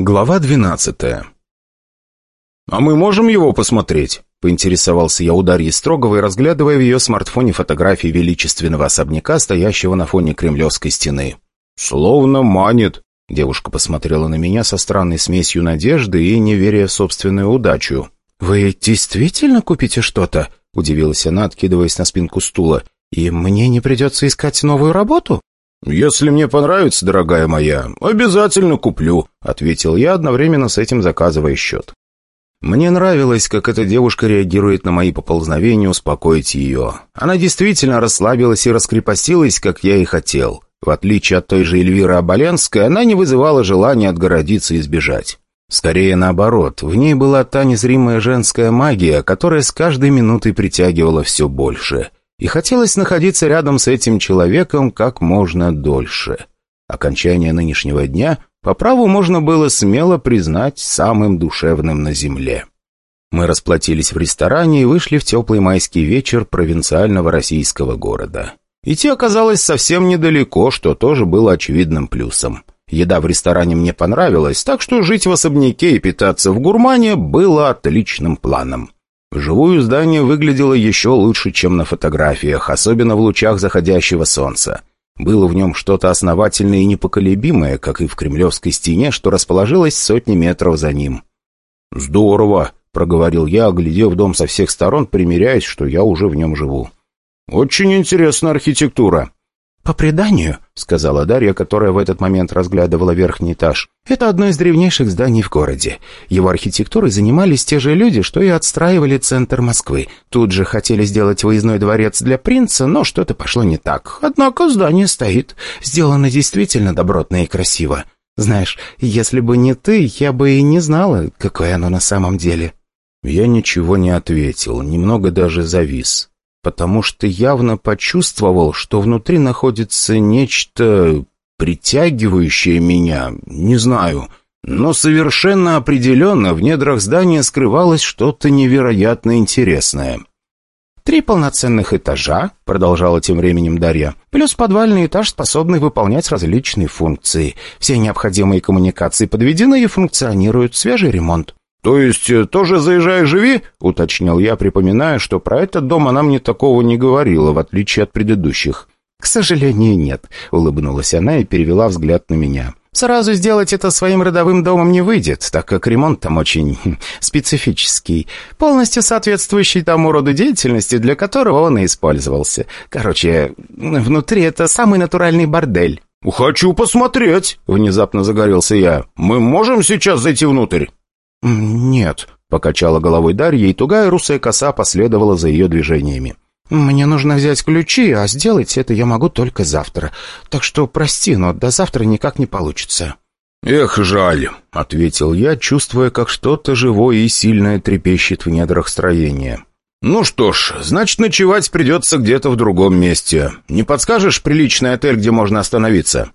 Глава двенадцатая. «А мы можем его посмотреть?» — поинтересовался я у Дарьи Строговой, разглядывая в ее смартфоне фотографии величественного особняка, стоящего на фоне кремлевской стены. «Словно манит», — девушка посмотрела на меня со странной смесью надежды и неверия в собственную удачу. «Вы действительно купите что-то?» — удивилась она, откидываясь на спинку стула. «И мне не придется искать новую работу?» «Если мне понравится, дорогая моя, обязательно куплю», — ответил я, одновременно с этим заказывая счет. Мне нравилось, как эта девушка реагирует на мои поползновения, успокоить ее. Она действительно расслабилась и раскрепостилась, как я и хотел. В отличие от той же Эльвиры Аболенской, она не вызывала желания отгородиться и сбежать. Скорее наоборот, в ней была та незримая женская магия, которая с каждой минутой притягивала все больше и хотелось находиться рядом с этим человеком как можно дольше. Окончание нынешнего дня по праву можно было смело признать самым душевным на земле. Мы расплатились в ресторане и вышли в теплый майский вечер провинциального российского города. Идти оказалось совсем недалеко, что тоже было очевидным плюсом. Еда в ресторане мне понравилась, так что жить в особняке и питаться в гурмане было отличным планом. Вживую здание выглядело еще лучше, чем на фотографиях, особенно в лучах заходящего солнца. Было в нем что-то основательное и непоколебимое, как и в кремлевской стене, что расположилось сотни метров за ним. «Здорово!» — проговорил я, оглядев дом со всех сторон, примиряясь, что я уже в нем живу. «Очень интересная архитектура». «По преданию», — сказала Дарья, которая в этот момент разглядывала верхний этаж, «это одно из древнейших зданий в городе. Его архитектурой занимались те же люди, что и отстраивали центр Москвы. Тут же хотели сделать выездной дворец для принца, но что-то пошло не так. Однако здание стоит. Сделано действительно добротно и красиво. Знаешь, если бы не ты, я бы и не знала, какое оно на самом деле». Я ничего не ответил, немного даже завис потому что явно почувствовал, что внутри находится нечто притягивающее меня, не знаю, но совершенно определенно в недрах здания скрывалось что-то невероятно интересное. «Три полноценных этажа», — продолжала тем временем Дарья, «плюс подвальный этаж, способный выполнять различные функции. Все необходимые коммуникации подведены и функционируют. Свежий ремонт. «То есть э, тоже заезжай живи?» — уточнил я, припоминая, что про этот дом она мне такого не говорила, в отличие от предыдущих. «К сожалению, нет», — улыбнулась она и перевела взгляд на меня. «Сразу сделать это своим родовым домом не выйдет, так как ремонт там очень специфический, полностью соответствующий тому роду деятельности, для которого он и использовался. Короче, внутри это самый натуральный бордель». «Хочу посмотреть!» — внезапно загорелся я. «Мы можем сейчас зайти внутрь?» «Нет», — покачала головой Дарья, и тугая русая коса последовала за ее движениями. «Мне нужно взять ключи, а сделать это я могу только завтра. Так что прости, но до завтра никак не получится». «Эх, жаль», — ответил я, чувствуя, как что-то живое и сильное трепещет в недрах строения. «Ну что ж, значит, ночевать придется где-то в другом месте. Не подскажешь приличный отель, где можно остановиться?»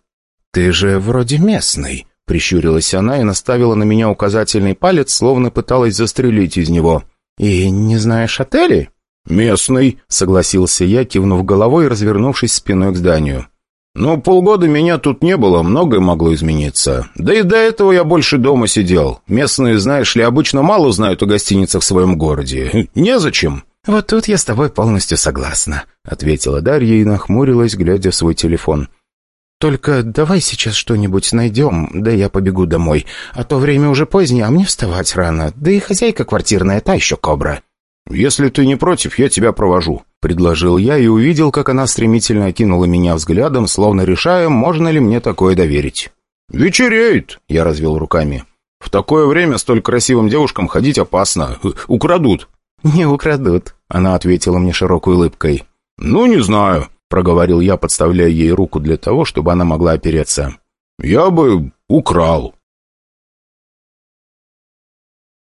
«Ты же вроде местный», Прищурилась она и наставила на меня указательный палец, словно пыталась застрелить из него. «И не знаешь отелей?» «Местный», — согласился я, кивнув головой и развернувшись спиной к зданию. «Но полгода меня тут не было, многое могло измениться. Да и до этого я больше дома сидел. Местные, знаешь ли, обычно мало знают о гостиницах в своем городе. Незачем». «Вот тут я с тобой полностью согласна», — ответила Дарья и нахмурилась, глядя в свой телефон. Только давай сейчас что-нибудь найдем, да я побегу домой. А то время уже позднее, а мне вставать рано. Да и хозяйка квартирная та еще кобра». «Если ты не против, я тебя провожу», — предложил я и увидел, как она стремительно окинула меня взглядом, словно решая, можно ли мне такое доверить. «Вечереет», — я развел руками. «В такое время столь красивым девушкам ходить опасно. Украдут». «Не украдут», — она ответила мне широкой улыбкой. «Ну, не знаю проговорил я, подставляя ей руку для того, чтобы она могла опереться. «Я бы украл».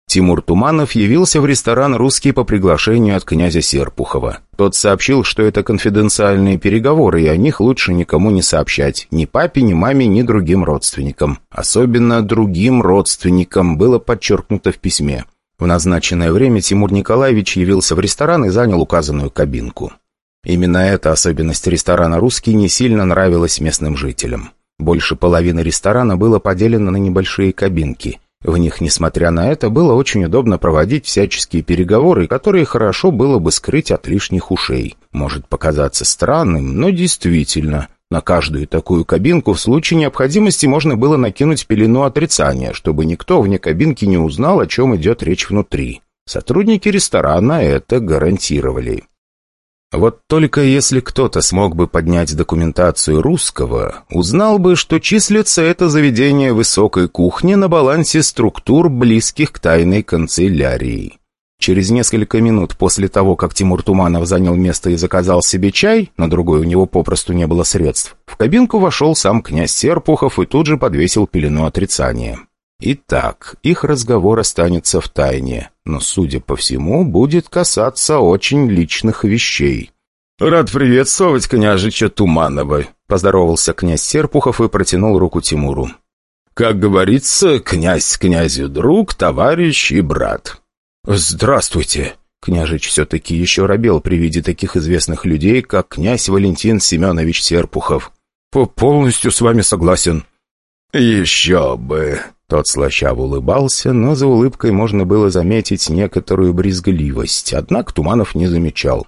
Тимур Туманов явился в ресторан «Русский» по приглашению от князя Серпухова. Тот сообщил, что это конфиденциальные переговоры, и о них лучше никому не сообщать. Ни папе, ни маме, ни другим родственникам. Особенно другим родственникам было подчеркнуто в письме. В назначенное время Тимур Николаевич явился в ресторан и занял указанную кабинку. Именно эта особенность ресторана «Русский» не сильно нравилась местным жителям. Больше половины ресторана было поделено на небольшие кабинки. В них, несмотря на это, было очень удобно проводить всяческие переговоры, которые хорошо было бы скрыть от лишних ушей. Может показаться странным, но действительно, на каждую такую кабинку в случае необходимости можно было накинуть пелену отрицания, чтобы никто вне кабинки не узнал, о чем идет речь внутри. Сотрудники ресторана это гарантировали. Вот только если кто-то смог бы поднять документацию русского, узнал бы, что числится это заведение высокой кухни на балансе структур, близких к тайной канцелярии. Через несколько минут после того, как Тимур Туманов занял место и заказал себе чай, на другой у него попросту не было средств, в кабинку вошел сам князь Серпухов и тут же подвесил пелену отрицания. Итак, их разговор останется в тайне, но, судя по всему, будет касаться очень личных вещей. «Рад приветствовать княжича Туманова», — поздоровался князь Серпухов и протянул руку Тимуру. «Как говорится, князь князю друг, товарищ и брат». «Здравствуйте!» Княжич все-таки еще робел при виде таких известных людей, как князь Валентин Семенович Серпухов. «Полностью с вами согласен». «Еще бы!» Тот слащаво улыбался, но за улыбкой можно было заметить некоторую брезгливость, однако Туманов не замечал.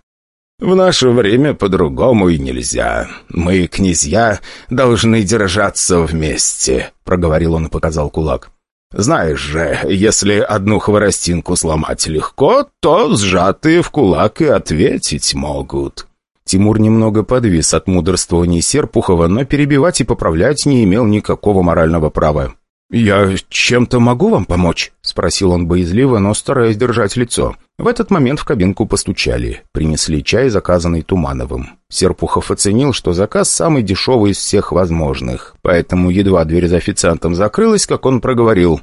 «В наше время по-другому и нельзя. Мы, князья, должны держаться вместе», — проговорил он и показал кулак. «Знаешь же, если одну хворостинку сломать легко, то сжатые в кулак и ответить могут». Тимур немного подвис от мудрствований Серпухова, но перебивать и поправлять не имел никакого морального права. «Я чем-то могу вам помочь?» — спросил он боязливо, но стараясь держать лицо. В этот момент в кабинку постучали. Принесли чай, заказанный Тумановым. Серпухов оценил, что заказ самый дешевый из всех возможных. Поэтому едва дверь за официантом закрылась, как он проговорил.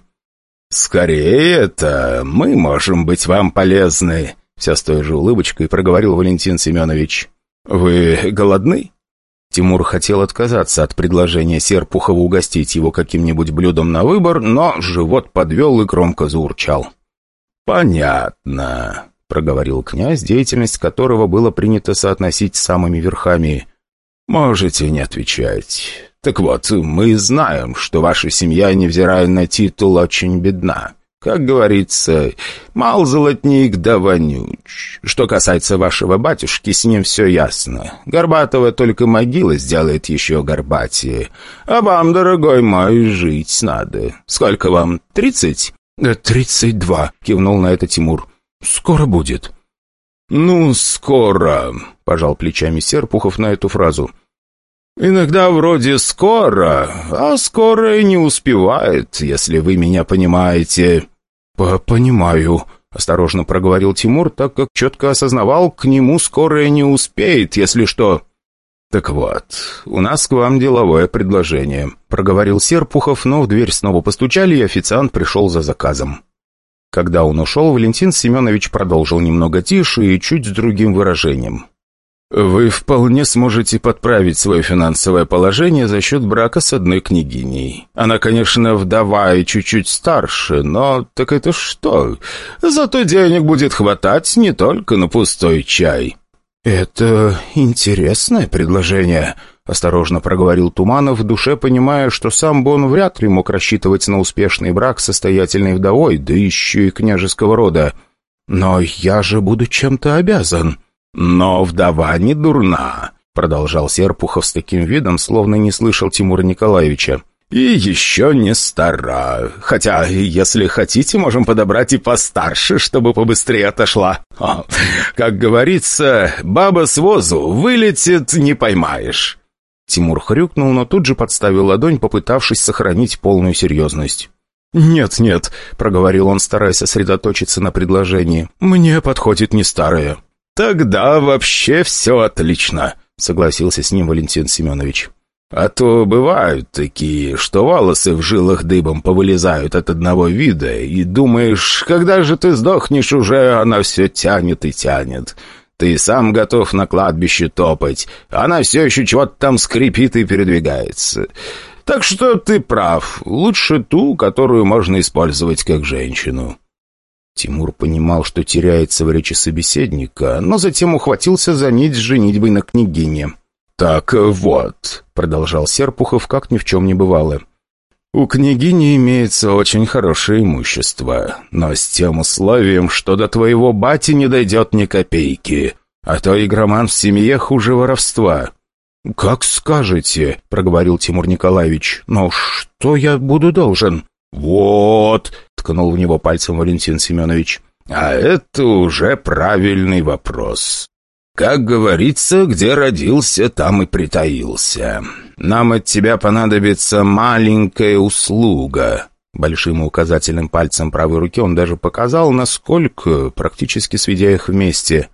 «Скорее это мы можем быть вам полезны», — вся с той же улыбочкой проговорил Валентин Семенович. «Вы голодны?» Тимур хотел отказаться от предложения Серпухова угостить его каким-нибудь блюдом на выбор, но живот подвел и громко заурчал. «Понятно», — проговорил князь, деятельность которого было принято соотносить с самыми верхами. «Можете не отвечать. Так вот, мы знаем, что ваша семья, невзирая на титул, очень бедна. Как говорится, мал золотник да вонюч. Что касается вашего батюшки, с ним все ясно. Горбатого только могила сделает еще горбатее. А вам, дорогой мой, жить надо. Сколько вам, тридцать?» «Тридцать два», — кивнул на это Тимур. «Скоро будет». «Ну, скоро», — пожал плечами Серпухов на эту фразу. «Иногда вроде скоро, а скоро и не успевает, если вы меня понимаете». «Понимаю», — осторожно проговорил Тимур, так как четко осознавал, к нему скорое не успеет, если что. «Так вот, у нас к вам деловое предложение», — проговорил Серпухов, но в дверь снова постучали, и официант пришел за заказом. Когда он ушел, Валентин Семенович продолжил немного тише и чуть с другим выражением. Вы вполне сможете подправить свое финансовое положение за счет брака с одной княгиней. Она, конечно, вдова и чуть-чуть старше, но так это что? Зато денег будет хватать не только на пустой чай». «Это интересное предложение», — осторожно проговорил Туманов, в душе понимая, что сам бы он вряд ли мог рассчитывать на успешный брак состоятельной вдовой, да еще и княжеского рода. «Но я же буду чем-то обязан». «Но вдова не дурна», — продолжал Серпухов с таким видом, словно не слышал Тимура Николаевича. «И еще не стара. Хотя, если хотите, можем подобрать и постарше, чтобы побыстрее отошла. О, как говорится, баба с возу вылетит, не поймаешь». Тимур хрюкнул, но тут же подставил ладонь, попытавшись сохранить полную серьезность. «Нет, нет», — проговорил он, стараясь сосредоточиться на предложении. «Мне подходит не старая». «Тогда вообще все отлично», — согласился с ним Валентин Семенович. «А то бывают такие, что волосы в жилах дыбом повылезают от одного вида, и думаешь, когда же ты сдохнешь уже, она все тянет и тянет. Ты сам готов на кладбище топать, она все еще чего-то там скрипит и передвигается. Так что ты прав, лучше ту, которую можно использовать как женщину». Тимур понимал, что теряется в речи собеседника, но затем ухватился за нить с женитьбой на княгине. «Так вот», — продолжал Серпухов, как ни в чем не бывало. «У княгини имеется очень хорошее имущество, но с тем условием, что до твоего бати не дойдет ни копейки, а то игроман в семье хуже воровства». «Как скажете», — проговорил Тимур Николаевич, «но что я буду должен?» «Вот», — ткнул в него пальцем Валентин Семенович, «а это уже правильный вопрос. Как говорится, где родился, там и притаился. Нам от тебя понадобится маленькая услуга». Большим указательным пальцем правой руки он даже показал, насколько, практически сведя их вместе.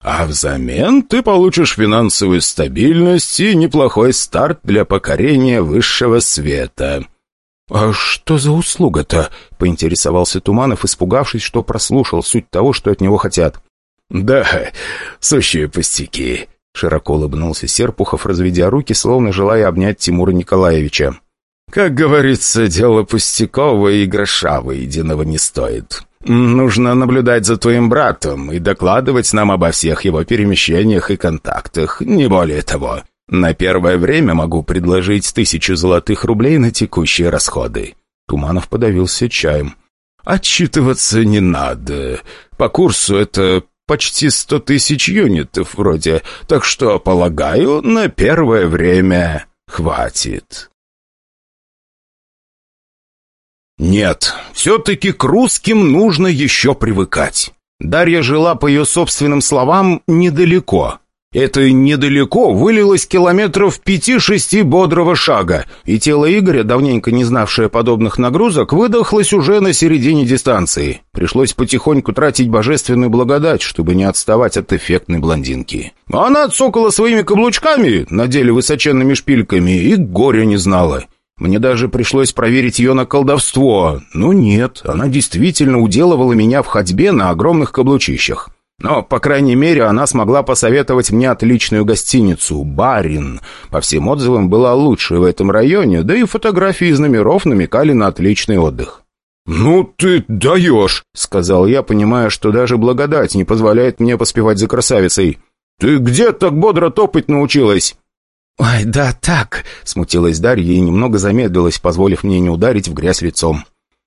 «А взамен ты получишь финансовую стабильность и неплохой старт для покорения высшего света». «А что за услуга-то?» — поинтересовался Туманов, испугавшись, что прослушал суть того, что от него хотят. «Да, сущие пустяки», — широко улыбнулся Серпухов, разведя руки, словно желая обнять Тимура Николаевича. «Как говорится, дело пустяковое и гроша выеденного не стоит. Нужно наблюдать за твоим братом и докладывать нам обо всех его перемещениях и контактах, не более того. На первое время могу предложить тысячу золотых рублей на текущие расходы». Туманов подавился чаем. «Отчитываться не надо. По курсу это почти сто тысяч юнитов вроде, так что, полагаю, на первое время хватит». Нет, все-таки к русским нужно еще привыкать. Дарья жила, по ее собственным словам, недалеко. Это недалеко вылилось километров пяти-шести бодрого шага, и тело Игоря, давненько не знавшее подобных нагрузок, выдохлось уже на середине дистанции. Пришлось потихоньку тратить божественную благодать, чтобы не отставать от эффектной блондинки. Она цокала своими каблучками, надели высоченными шпильками, и горя не знала. Мне даже пришлось проверить ее на колдовство. Но нет, она действительно уделывала меня в ходьбе на огромных каблучищах. Но, по крайней мере, она смогла посоветовать мне отличную гостиницу «Барин». По всем отзывам, была лучшей в этом районе, да и фотографии из номеров намекали на отличный отдых. «Ну ты даешь!» — сказал я, понимая, что даже благодать не позволяет мне поспевать за красавицей. «Ты где так бодро топать научилась?» «Ой, да так!» — смутилась Дарья и немного замедлилась, позволив мне не ударить в грязь лицом.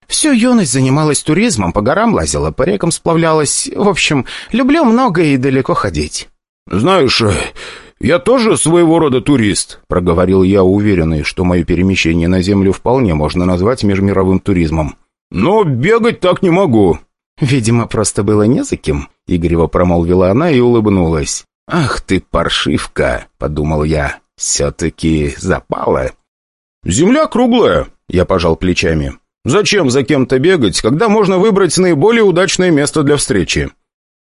Всю юность занималась туризмом, по горам лазила, по рекам сплавлялась. В общем, люблю много и далеко ходить». «Знаешь, я тоже своего рода турист», — проговорил я, уверенный, что мое перемещение на Землю вполне можно назвать межмировым туризмом. «Но бегать так не могу». «Видимо, просто было не за кем», — игриво промолвила она и улыбнулась. «Ах ты, паршивка!» — подумал я. «Все-таки запала». «Земля круглая», — я пожал плечами. Зачем за кем-то бегать, когда можно выбрать наиболее удачное место для встречи?»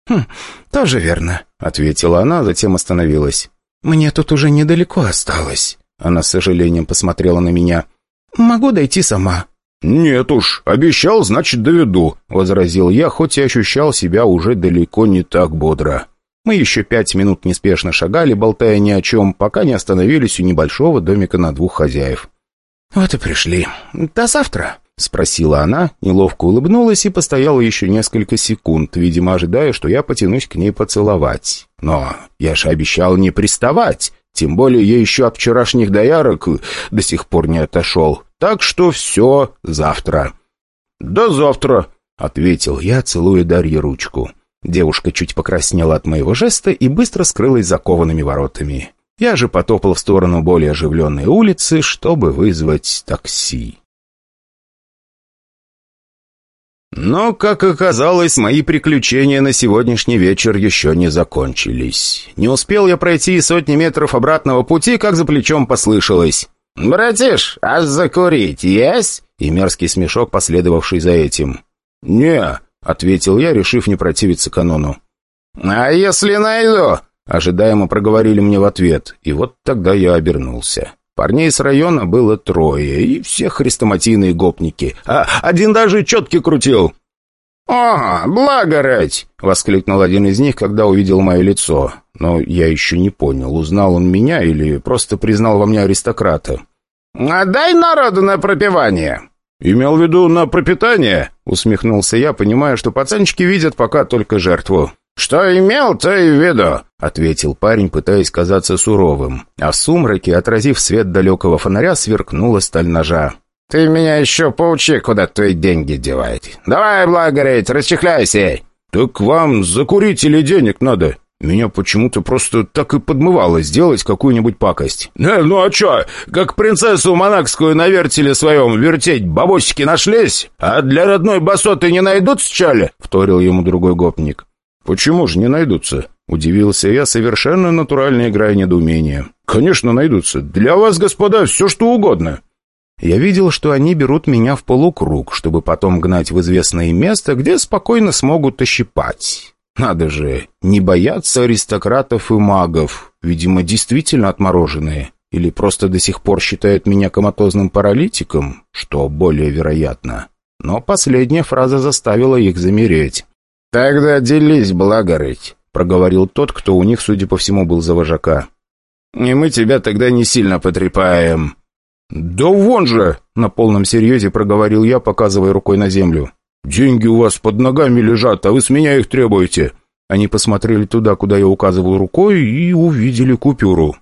«Хм, тоже верно», — ответила она, затем остановилась. «Мне тут уже недалеко осталось». Она с сожалением посмотрела на меня. «Могу дойти сама». «Нет уж, обещал, значит, доведу», — возразил я, хоть и ощущал себя уже далеко не так бодро. Мы еще пять минут неспешно шагали, болтая ни о чем, пока не остановились у небольшого домика на двух хозяев. «Вот и пришли. До завтра». — спросила она, неловко улыбнулась и постояла еще несколько секунд, видимо, ожидая, что я потянусь к ней поцеловать. Но я же обещал не приставать, тем более я еще от вчерашних доярок до сих пор не отошел. Так что все завтра. «До завтра», — ответил я, целуя Дарье ручку. Девушка чуть покраснела от моего жеста и быстро скрылась за коваными воротами. Я же потопал в сторону более оживленной улицы, чтобы вызвать такси. Но, как оказалось, мои приключения на сегодняшний вечер еще не закончились. Не успел я пройти сотни метров обратного пути, как за плечом послышалось. «Братиш, а закурить есть?» И мерзкий смешок, последовавший за этим. «Не», — ответил я, решив не противиться канону. «А если найду?» Ожидаемо проговорили мне в ответ, и вот тогда я обернулся. Парней с района было трое, и все хрестоматийные гопники, а один даже четки крутил. «О, благородь!» — воскликнул один из них, когда увидел мое лицо. Но я еще не понял, узнал он меня или просто признал во мне аристократа. «Отдай народу на пропивание!» «Имел в виду на пропитание?» — усмехнулся я, понимая, что пацанчики видят пока только жертву. «Что имел, то и в виду. — ответил парень, пытаясь казаться суровым. А в сумраке, отразив свет далекого фонаря, сверкнула сталь ножа. «Ты меня еще поучи, куда твои деньги девать. Давай, благореть, расчехляйся!» «Так вам закурить или денег надо?» Меня почему-то просто так и подмывало сделать какую-нибудь пакость. «Э, ну а чё, как принцессу монакскую на вертеле своем вертеть бабосики нашлись? А для родной басоты не найдутся, чё ли?» — вторил ему другой гопник. «Почему же не найдутся?» — удивился я, совершенно натурально играя недоумение. «Конечно найдутся. Для вас, господа, все что угодно». Я видел, что они берут меня в полукруг, чтобы потом гнать в известное место, где спокойно смогут ощипать. Надо же, не бояться аристократов и магов. Видимо, действительно отмороженные. Или просто до сих пор считают меня коматозным паралитиком, что более вероятно. Но последняя фраза заставила их замереть. «Тогда делись, благорыть», — проговорил тот, кто у них, судя по всему, был за вожака. «И мы тебя тогда не сильно потрепаем». «Да вон же!» — на полном серьезе проговорил я, показывая рукой на землю. «Деньги у вас под ногами лежат, а вы с меня их требуете». Они посмотрели туда, куда я указывал рукой, и увидели купюру.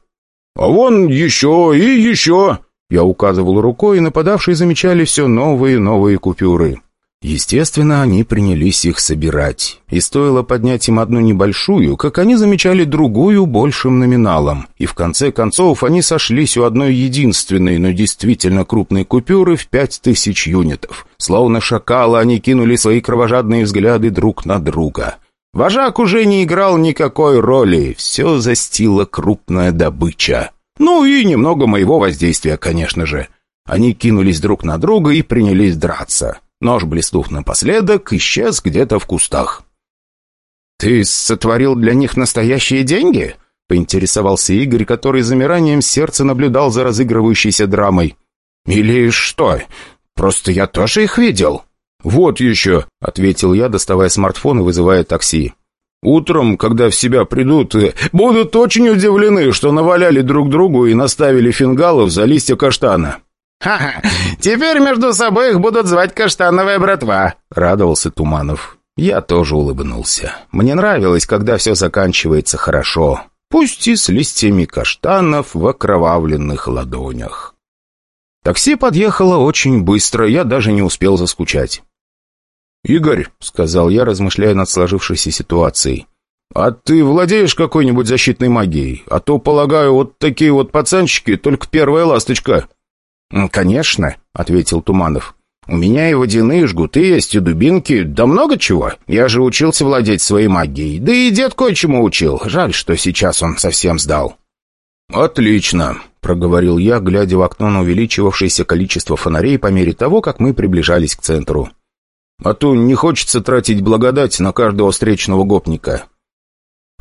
«А вон еще и еще!» Я указывал рукой, и нападавшие замечали все новые и новые купюры. Естественно, они принялись их собирать. И стоило поднять им одну небольшую, как они замечали другую большим номиналом. И в конце концов они сошлись у одной единственной, но действительно крупной купюры в пять тысяч юнитов. Словно шакалы они кинули свои кровожадные взгляды друг на друга. Вожак уже не играл никакой роли, все застила крупная добыча. Ну и немного моего воздействия, конечно же. Они кинулись друг на друга и принялись драться. Нож, блеснув напоследок, исчез где-то в кустах. «Ты сотворил для них настоящие деньги?» — поинтересовался Игорь, который замиранием сердца наблюдал за разыгрывающейся драмой. «Или что? Просто я тоже их видел». «Вот еще», — ответил я, доставая смартфон и вызывая такси. «Утром, когда в себя придут, э, будут очень удивлены, что наваляли друг другу и наставили фингалов за листья каштана». «Ха-ха! Теперь между собой их будут звать каштановая братва!» — радовался Туманов. Я тоже улыбнулся. Мне нравилось, когда все заканчивается хорошо. Пусть и с листьями каштанов в окровавленных ладонях. Такси подъехало очень быстро, я даже не успел заскучать. «Игорь», — сказал я, размышляя над сложившейся ситуацией, «а ты владеешь какой-нибудь защитной магией? А то, полагаю, вот такие вот пацанчики, только первая ласточка». «Конечно», — ответил Туманов. «У меня и водяные жгуты есть, и дубинки, да много чего. Я же учился владеть своей магией, да и дед кое-чему учил. Жаль, что сейчас он совсем сдал». «Отлично», — проговорил я, глядя в окно на увеличивавшееся количество фонарей по мере того, как мы приближались к центру. «А то не хочется тратить благодать на каждого встречного гопника.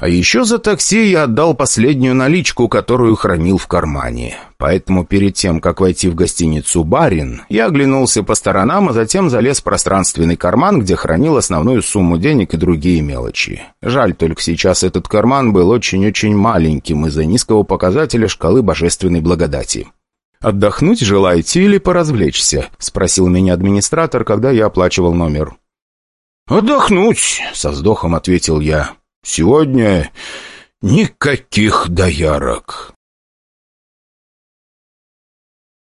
А еще за такси я отдал последнюю наличку, которую хранил в кармане. Поэтому перед тем, как войти в гостиницу «Барин», я оглянулся по сторонам, а затем залез в пространственный карман, где хранил основную сумму денег и другие мелочи. Жаль, только сейчас этот карман был очень-очень маленьким из-за низкого показателя шкалы божественной благодати. «Отдохнуть желаете или поразвлечься?» — спросил меня администратор, когда я оплачивал номер. «Отдохнуть!» — со вздохом ответил я. Сегодня никаких доярок.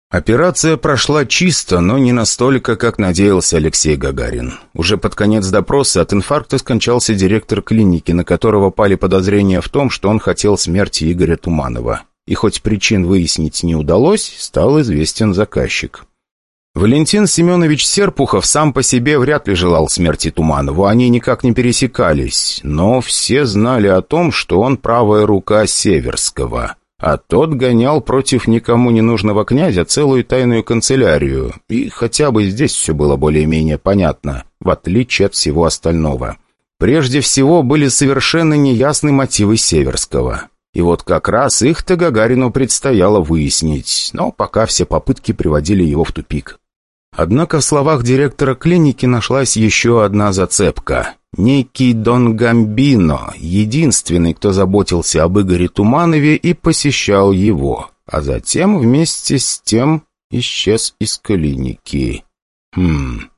Операция прошла чисто, но не настолько, как надеялся Алексей Гагарин. Уже под конец допроса от инфаркта скончался директор клиники, на которого пали подозрения в том, что он хотел смерти Игоря Туманова. И хоть причин выяснить не удалось, стал известен заказчик. Валентин Семенович Серпухов сам по себе вряд ли желал смерти Туманову, они никак не пересекались, но все знали о том, что он правая рука Северского, а тот гонял против никому не нужного князя целую тайную канцелярию, и хотя бы здесь все было более-менее понятно, в отличие от всего остального. Прежде всего были совершенно неясны мотивы Северского. И вот как раз их-то Гагарину предстояло выяснить, но пока все попытки приводили его в тупик. Однако в словах директора клиники нашлась еще одна зацепка. Некий Дон Гамбино, единственный, кто заботился об Игоре Туманове и посещал его, а затем вместе с тем исчез из клиники. Хм...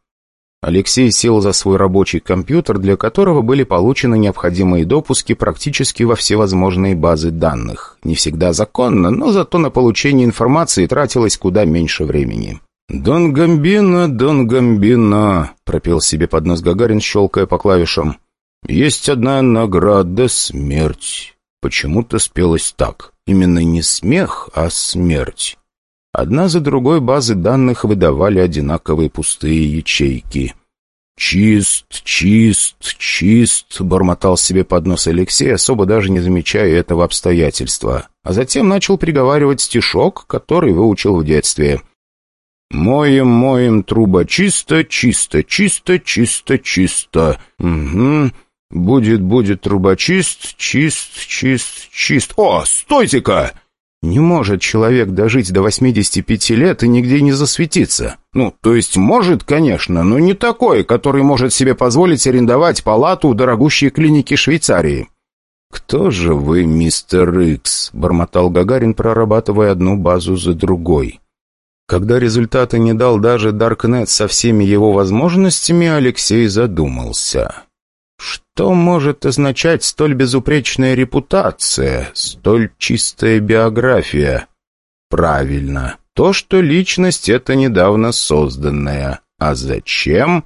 Алексей сел за свой рабочий компьютер, для которого были получены необходимые допуски практически во все возможные базы данных. Не всегда законно, но зато на получение информации тратилось куда меньше времени. «Дон Гамбино, Дон Гамбино», — пропел себе под нос Гагарин, щелкая по клавишам. «Есть одна награда — смерть». Почему-то спелось так. Именно не смех, а смерть. Одна за другой базы данных выдавали одинаковые пустые ячейки. «Чист, чист, чист», — бормотал себе под нос Алексей, особо даже не замечая этого обстоятельства. А затем начал приговаривать стишок, который выучил в детстве. «Моем, моем, труба чисто, чисто, чисто, чисто, чисто. Угу. Будет, будет труба чист, чист, чист, чист. О, стойте-ка!» Не может человек дожить до 85 лет и нигде не засветиться. Ну, то есть может, конечно, но не такой, который может себе позволить арендовать палату у дорогущей клиники Швейцарии. «Кто же вы, мистер Икс?» — бормотал Гагарин, прорабатывая одну базу за другой. Когда результаты не дал даже Даркнет со всеми его возможностями, Алексей задумался. Что может означать столь безупречная репутация, столь чистая биография? Правильно, то, что личность — это недавно созданная. А зачем?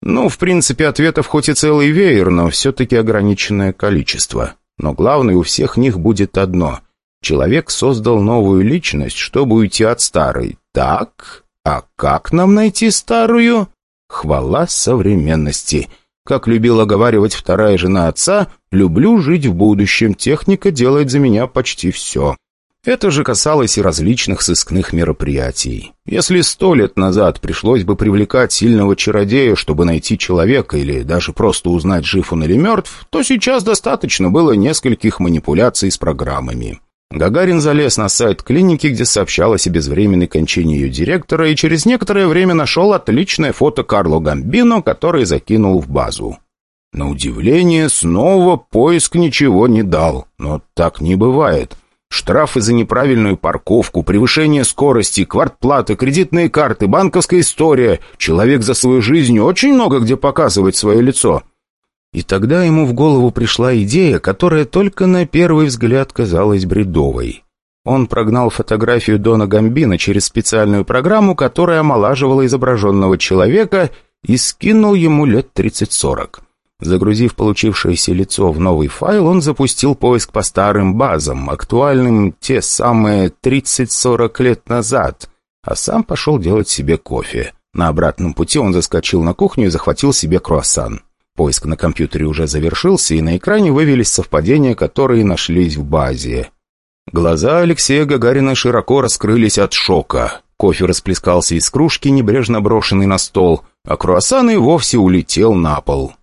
Ну, в принципе, ответов хоть и целый веер, но все-таки ограниченное количество. Но главное у всех них будет одно. Человек создал новую личность, чтобы уйти от старой. Так? А как нам найти старую? Хвала современности. Как любила говаривать вторая жена отца, «люблю жить в будущем, техника делает за меня почти все». Это же касалось и различных сыскных мероприятий. Если сто лет назад пришлось бы привлекать сильного чародея, чтобы найти человека или даже просто узнать, жив он или мертв, то сейчас достаточно было нескольких манипуляций с программами. Гагарин залез на сайт клиники, где сообщалось о безвременной кончине ее директора, и через некоторое время нашел отличное фото Карло Гамбино, которое закинул в базу. На удивление, снова поиск ничего не дал. Но так не бывает. Штрафы за неправильную парковку, превышение скорости, квартплаты, кредитные карты, банковская история. Человек за свою жизнь очень много где показывает свое лицо. И тогда ему в голову пришла идея, которая только на первый взгляд казалась бредовой. Он прогнал фотографию Дона Гамбина через специальную программу, которая омолаживала изображенного человека и скинул ему лет 30-40. Загрузив получившееся лицо в новый файл, он запустил поиск по старым базам, актуальным те самые 30-40 лет назад, а сам пошел делать себе кофе. На обратном пути он заскочил на кухню и захватил себе круассан. Поиск на компьютере уже завершился, и на экране вывелись совпадения, которые нашлись в базе. Глаза Алексея Гагарина широко раскрылись от шока. Кофе расплескался из кружки, небрежно брошенный на стол, а круассан и вовсе улетел на пол.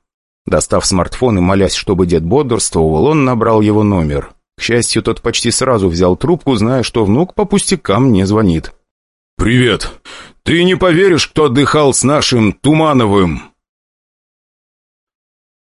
Достав смартфон и молясь, чтобы дед бодрствовал, он набрал его номер. К счастью, тот почти сразу взял трубку, зная, что внук по пустякам не звонит. «Привет. Ты не поверишь, кто отдыхал с нашим Тумановым?»